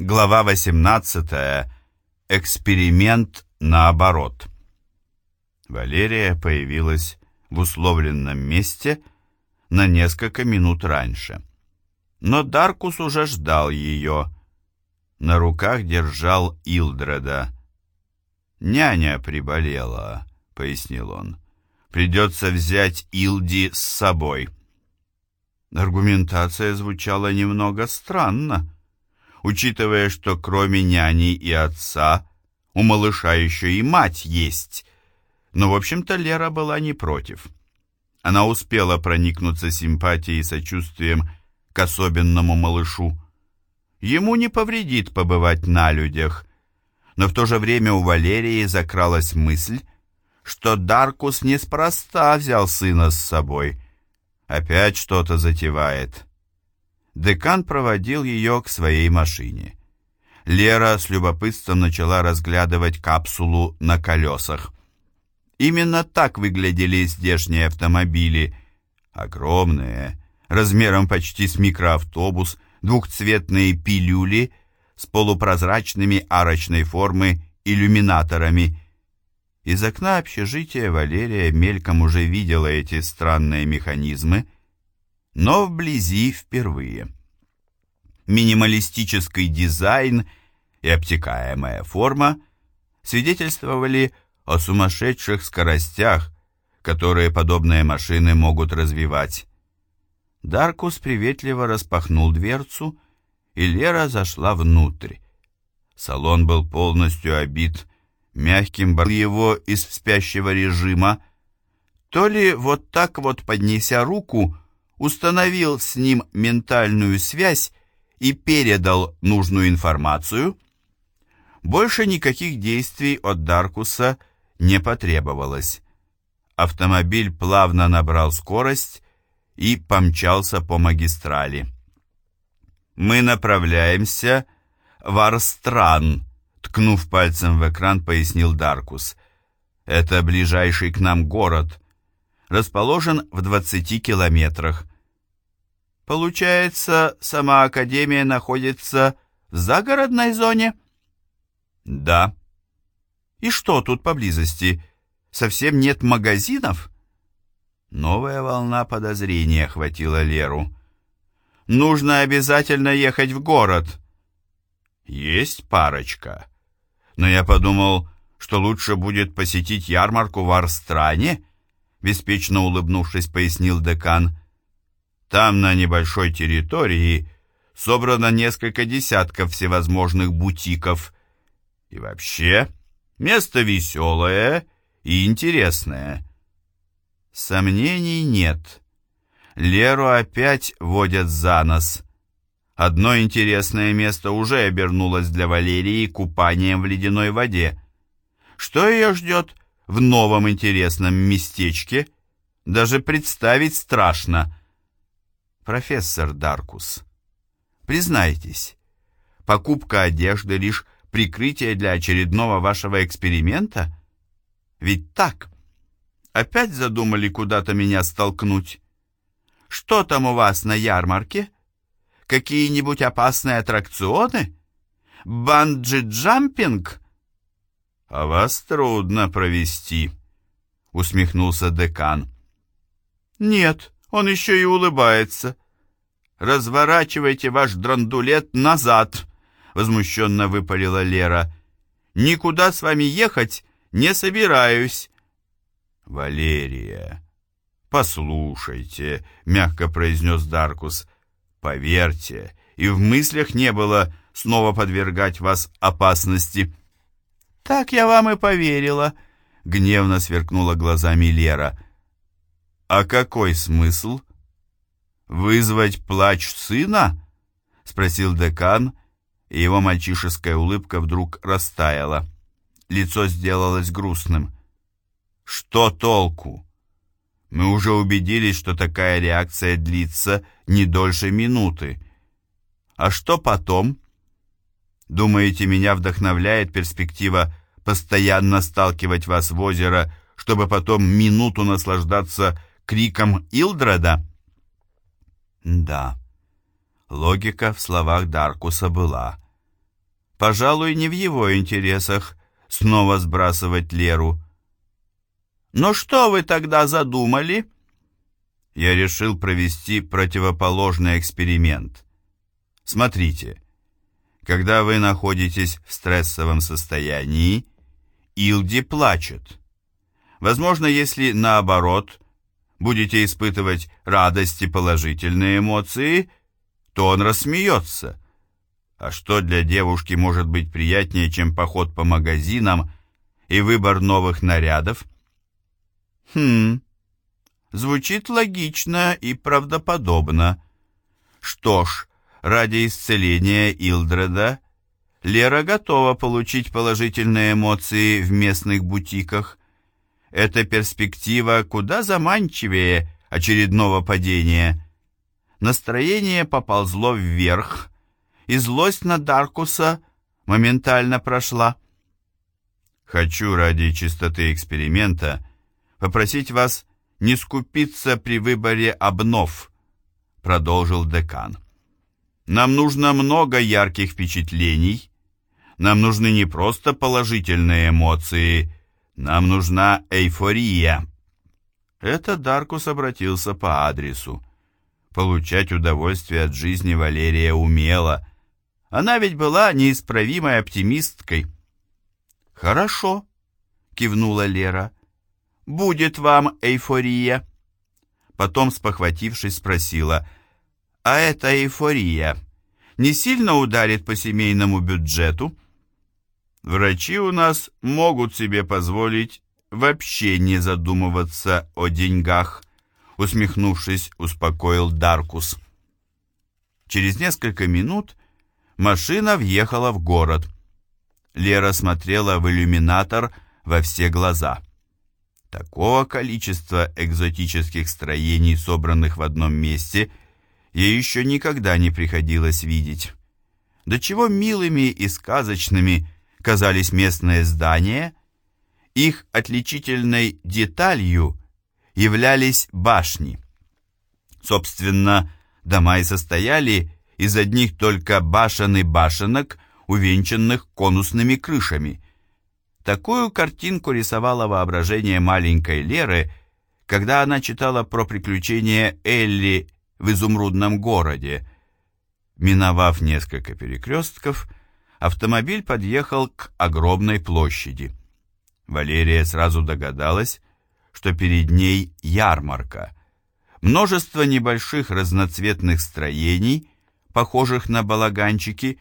Глава 18. Эксперимент наоборот. Валерия появилась в условленном месте на несколько минут раньше. Но Даркус уже ждал ее. На руках держал Илдреда. «Няня приболела», — пояснил он. «Придется взять Илди с собой». Аргументация звучала немного странно учитывая, что кроме няни и отца у малыша еще и мать есть. Но, в общем-то, Лера была не против. Она успела проникнуться симпатией и сочувствием к особенному малышу. Ему не повредит побывать на людях, но в то же время у Валерии закралась мысль, что Даркус неспроста взял сына с собой. Опять что-то затевает декан проводил ее к своей машине. Лера с любопытством начала разглядывать капсулу на колесах. Именно так выглядели здешние автомобили. Огромные, размером почти с микроавтобус, двухцветные пилюли с полупрозрачными арочной формы иллюминаторами. Из окна общежития Валерия мельком уже видела эти странные механизмы, но вблизи впервые. Минималистический дизайн и обтекаемая форма свидетельствовали о сумасшедших скоростях, которые подобные машины могут развивать. Даркус приветливо распахнул дверцу, и Лера зашла внутрь. Салон был полностью обит мягким бар его из спящего режима, то ли вот так вот, поднеся руку, установил с ним ментальную связь и передал нужную информацию, больше никаких действий от Даркуса не потребовалось. Автомобиль плавно набрал скорость и помчался по магистрали. «Мы направляемся в Арстран», — ткнув пальцем в экран, пояснил Даркус. «Это ближайший к нам город, расположен в 20 километрах. Получается, сама Академия находится в загородной зоне? Да. И что тут поблизости? Совсем нет магазинов? Новая волна подозрения охватила Леру. Нужно обязательно ехать в город. Есть парочка. Но я подумал, что лучше будет посетить ярмарку в Арстране, беспечно улыбнувшись, пояснил декан. Там на небольшой территории собрано несколько десятков всевозможных бутиков. И вообще, место веселое и интересное. Сомнений нет. Леру опять водят за нос. Одно интересное место уже обернулось для Валерии купанием в ледяной воде. Что ее ждет в новом интересном местечке, даже представить страшно. Профессор Даркус, признайтесь, покупка одежды лишь прикрытие для очередного вашего эксперимента? Ведь так? Опять задумали куда-то меня столкнуть? Что там у вас на ярмарке? Какие-нибудь опасные аттракционы? Банджи-джампинг? «А вас трудно провести», — усмехнулся декан. «Нет, он еще и улыбается. Разворачивайте ваш драндулет назад», — возмущенно выпалила Лера. «Никуда с вами ехать не собираюсь». «Валерия, послушайте», — мягко произнес Даркус. «Поверьте, и в мыслях не было снова подвергать вас опасности». «Так я вам и поверила», — гневно сверкнула глазами Лера. «А какой смысл? Вызвать плач сына?» — спросил декан, и его мальчишеская улыбка вдруг растаяла. Лицо сделалось грустным. «Что толку? Мы уже убедились, что такая реакция длится не дольше минуты. А что потом?» Думаете, меня вдохновляет перспектива постоянно сталкивать вас в озеро, чтобы потом минуту наслаждаться криком Илдреда? Да, логика в словах Даркуса была. Пожалуй, не в его интересах снова сбрасывать Леру. «Но что вы тогда задумали?» Я решил провести противоположный эксперимент. Смотрите, когда вы находитесь в стрессовом состоянии, Илди плачет. Возможно, если наоборот будете испытывать радость и положительные эмоции, то он рассмеется. А что для девушки может быть приятнее, чем поход по магазинам и выбор новых нарядов? Хм, звучит логично и правдоподобно. Что ж, ради исцеления Илдреда Лера готова получить положительные эмоции в местных бутиках. Эта перспектива куда заманчивее очередного падения. Настроение поползло вверх, и злость на Даркуса моментально прошла. Хочу ради чистоты эксперимента попросить вас не скупиться при выборе обнов, продолжил декан. Нам нужно много ярких впечатлений. Нам нужны не просто положительные эмоции, нам нужна эйфория. Это Даркус обратился по адресу. Получать удовольствие от жизни Валерия умела. Она ведь была неисправимой оптимисткой. «Хорошо», — кивнула Лера. «Будет вам эйфория». Потом, спохватившись, спросила, «А эта эйфория не сильно ударит по семейному бюджету?» «Врачи у нас могут себе позволить вообще не задумываться о деньгах», усмехнувшись, успокоил Даркус. Через несколько минут Машина въехала в город. Лера смотрела в иллюминатор во все глаза. Такого количества экзотических строений, собранных в одном месте, ей еще никогда не приходилось видеть. До чего милыми и сказочными казались местные здания, их отличительной деталью являлись башни. Собственно, дома и состояли из одних только башен и башенок, увенчанных конусными крышами. Такую картинку рисовало воображение маленькой Леры, когда она читала про приключения Элли в изумрудном городе. Миновав несколько перекрестков, автомобиль подъехал к огромной площади. Валерия сразу догадалась, что перед ней ярмарка. Множество небольших разноцветных строений – похожих на балаганчики,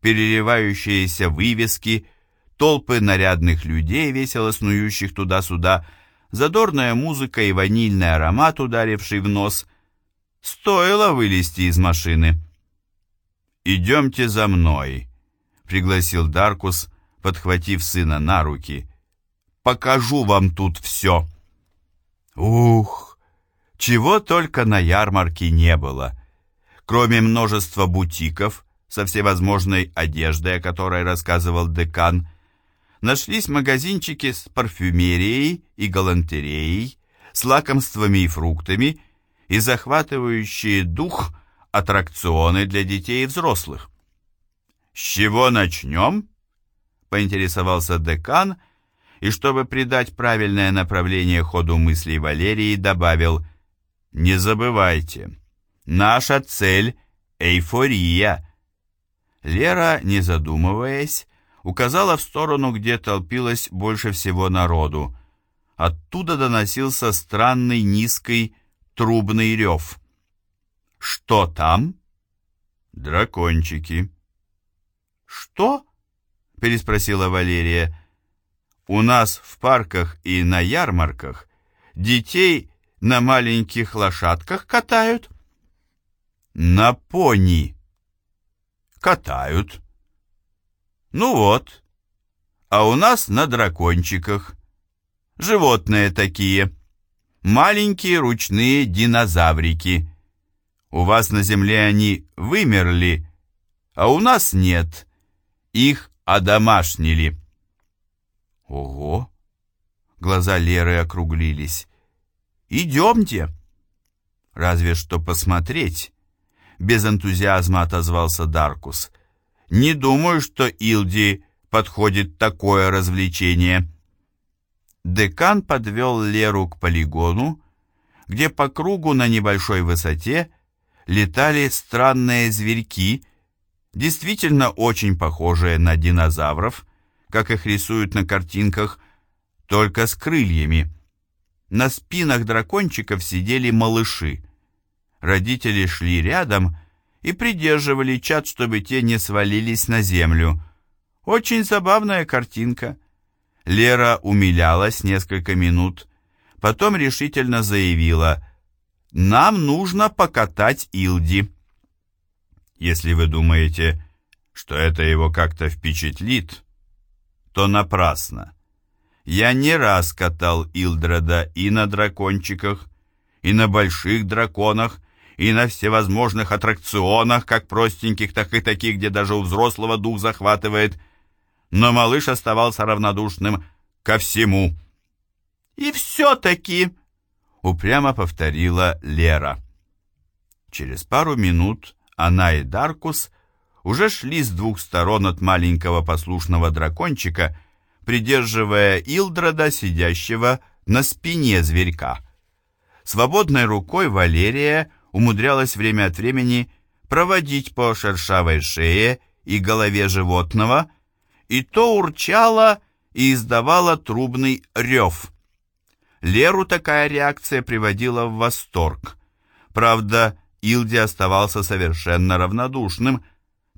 переливающиеся вывески, толпы нарядных людей, весело снующих туда-сюда, задорная музыка и ванильный аромат, ударивший в нос. Стоило вылезти из машины. «Идемте за мной», — пригласил Даркус, подхватив сына на руки. «Покажу вам тут все». Ух, чего только на ярмарке не было. Кроме множества бутиков со всевозможной одеждой, о которой рассказывал декан, нашлись магазинчики с парфюмерией и галантереей, с лакомствами и фруктами и захватывающие дух аттракционы для детей и взрослых. «С чего начнем?» — поинтересовался декан, и, чтобы придать правильное направление ходу мыслей Валерии, добавил «Не забывайте, Наша цель — эйфория. Лера, не задумываясь, указала в сторону, где толпилось больше всего народу. Оттуда доносился странный низкий трубный рев. «Что там?» «Дракончики». «Что?» — переспросила Валерия. «У нас в парках и на ярмарках детей на маленьких лошадках катают». На пони. Катают. Ну вот. А у нас на дракончиках. Животные такие. Маленькие ручные динозаврики. У вас на земле они вымерли, а у нас нет. Их одомашнили. Ого! Глаза Леры округлились. Идемте. Разве что посмотреть без энтузиазма отозвался Даркус. Не думаю, что Илди подходит такое развлечение. Декан подвел Леру к полигону, где по кругу на небольшой высоте летали странные зверьки, действительно очень похожие на динозавров, как их рисуют на картинках, только с крыльями. На спинах дракончиков сидели малыши. Родители шли рядом и придерживали чад, чтобы те не свалились на землю. Очень забавная картинка. Лера умилялась несколько минут, потом решительно заявила «Нам нужно покатать Илди». Если вы думаете, что это его как-то впечатлит, то напрасно. Я не раз катал Илдреда и на дракончиках, и на больших драконах, и на всевозможных аттракционах, как простеньких, так и таких, где даже у взрослого дух захватывает. Но малыш оставался равнодушным ко всему. «И все-таки», — упрямо повторила Лера. Через пару минут она и Даркус уже шли с двух сторон от маленького послушного дракончика, придерживая Илдрода, сидящего на спине зверька. Свободной рукой Валерия умудрялась время от времени проводить по шершавой шее и голове животного, и то урчала и издавала трубный рев. Леру такая реакция приводила в восторг. Правда, Илди оставался совершенно равнодушным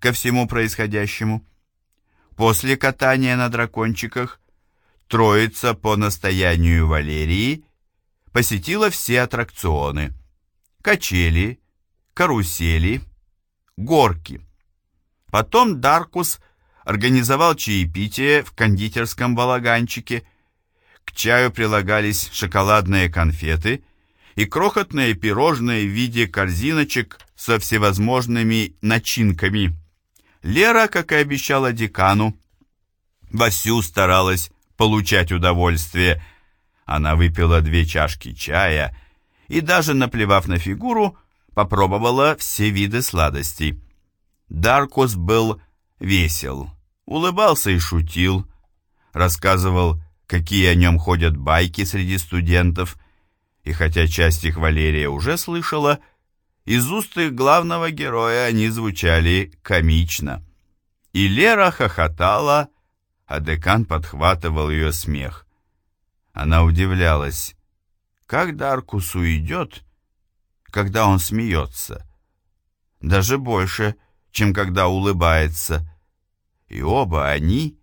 ко всему происходящему. После катания на дракончиках троица по настоянию Валерии посетила все аттракционы. Качели, карусели, горки. Потом Даркус организовал чаепитие в кондитерском балаганчике. К чаю прилагались шоколадные конфеты и крохотные пирожные в виде корзиночек со всевозможными начинками. Лера, как и обещала декану, вовсю старалась получать удовольствие. Она выпила две чашки чая и даже, наплевав на фигуру, попробовала все виды сладостей. Даркус был весел, улыбался и шутил, рассказывал, какие о нем ходят байки среди студентов, и хотя часть их Валерия уже слышала, из уст их главного героя они звучали комично. И Лера хохотала, а декан подхватывал ее смех. Она удивлялась, как Даркус уйдет, когда он смеется. Даже больше, чем когда улыбается. И оба они,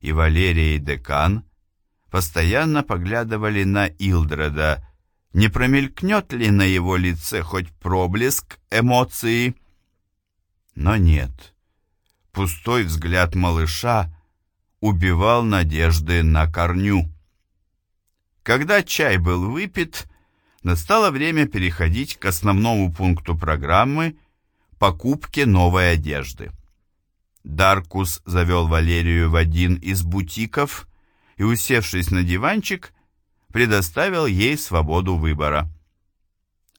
и Валерия, и декан, постоянно поглядывали на Илдреда, не промелькнет ли на его лице хоть проблеск эмоции. Но нет. Пустой взгляд малыша убивал надежды на корню. Когда чай был выпит, настало время переходить к основному пункту программы – покупке новой одежды. Даркус завел Валерию в один из бутиков и, усевшись на диванчик, предоставил ей свободу выбора.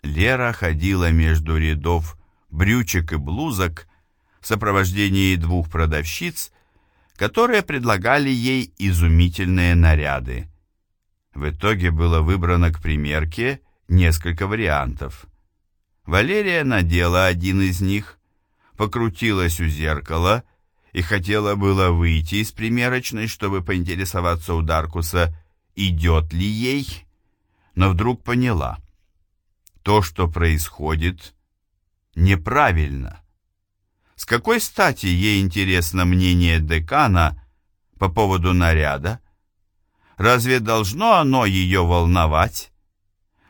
Лера ходила между рядов брючек и блузок в сопровождении двух продавщиц, которые предлагали ей изумительные наряды. В итоге было выбрано к примерке несколько вариантов. Валерия надела один из них, покрутилась у зеркала и хотела было выйти из примерочной, чтобы поинтересоваться у Даркуса – идет ли ей, но вдруг поняла. То, что происходит, неправильно. С какой стати ей интересно мнение декана по поводу наряда? Разве должно оно ее волновать?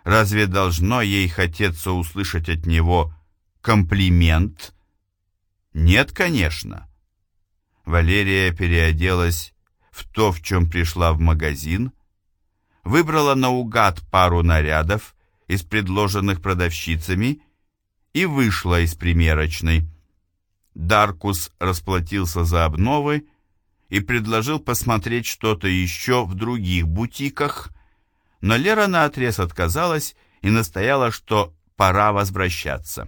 Разве должно ей хотеться услышать от него комплимент? Нет, конечно. Валерия переоделась в то, в чем пришла в магазин, выбрала наугад пару нарядов из предложенных продавщицами и вышла из примерочной. Даркус расплатился за обновы и предложил посмотреть что-то еще в других бутиках, но Лера наотрез отказалась и настояла, что пора возвращаться.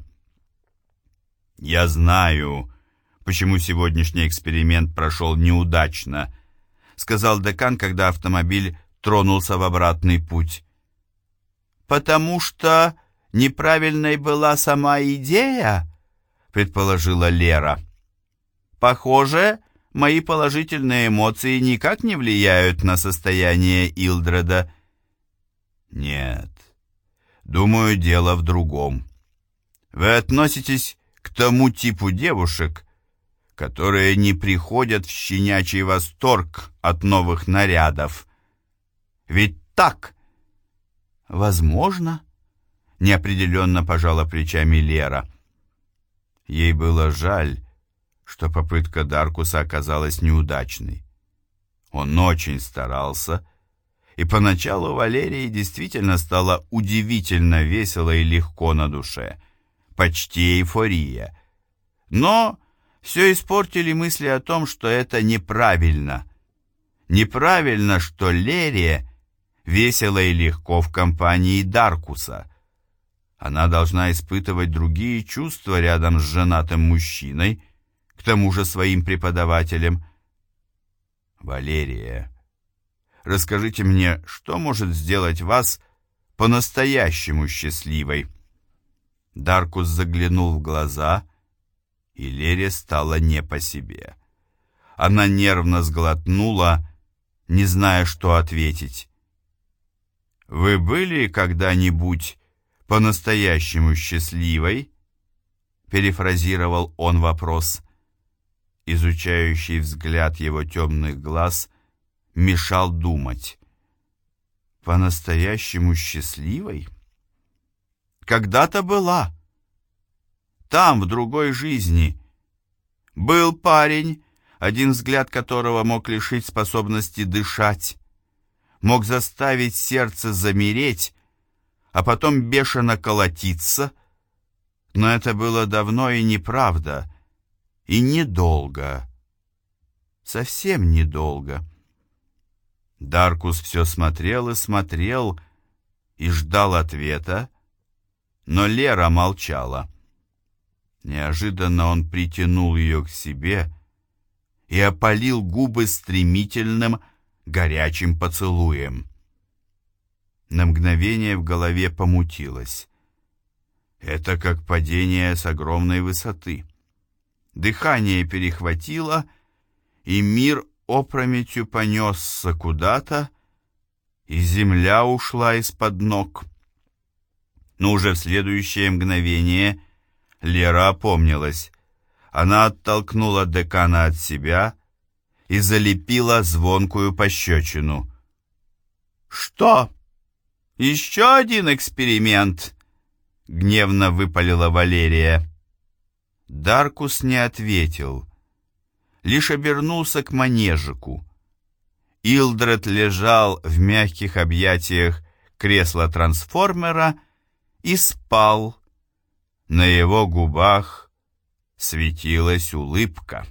«Я знаю, почему сегодняшний эксперимент прошел неудачно, сказал декан, когда автомобиль тронулся в обратный путь. «Потому что неправильной была сама идея?» — предположила Лера. «Похоже, мои положительные эмоции никак не влияют на состояние Илдреда». «Нет, думаю, дело в другом. Вы относитесь к тому типу девушек, которые не приходят в щенячий восторг от новых нарядов. Ведь так? Возможно, неопределенно пожала плечами Лера. Ей было жаль, что попытка Даркуса оказалась неудачной. Он очень старался, и поначалу Валерии действительно стало удивительно весело и легко на душе, почти эйфория. Но все испортили мысли о том, что это неправильно. Неправильно, что Лерия весело и легко в компании Даркуса. Она должна испытывать другие чувства рядом с женатым мужчиной, к тому же своим преподавателем. Валерия, расскажите мне, что может сделать вас по-настоящему счастливой? Даркус заглянул в глаза, и Лере стало не по себе. Она нервно сглотнула, не зная, что ответить. «Вы были когда-нибудь по-настоящему счастливой?» Перефразировал он вопрос. Изучающий взгляд его темных глаз мешал думать. «По-настоящему счастливой?» «Когда-то была. Там, в другой жизни. Был парень, один взгляд которого мог лишить способности дышать мог заставить сердце замереть, а потом бешено колотиться, но это было давно и неправда, и недолго, совсем недолго. Даркус все смотрел и смотрел, и ждал ответа, но Лера молчала. Неожиданно он притянул ее к себе и опалил губы стремительным, горячим поцелуем. На мгновение в голове помутилось. Это как падение с огромной высоты. Дыхание перехватило, и мир опрометью понесся куда-то, и земля ушла из-под ног. Но уже в следующее мгновение Лера опомнилась. Она оттолкнула декана от себя и залепила звонкую пощечину. «Что? Еще один эксперимент?» — гневно выпалила Валерия. Даркус не ответил, лишь обернулся к манежику. Илдред лежал в мягких объятиях кресла трансформера и спал. На его губах светилась улыбка.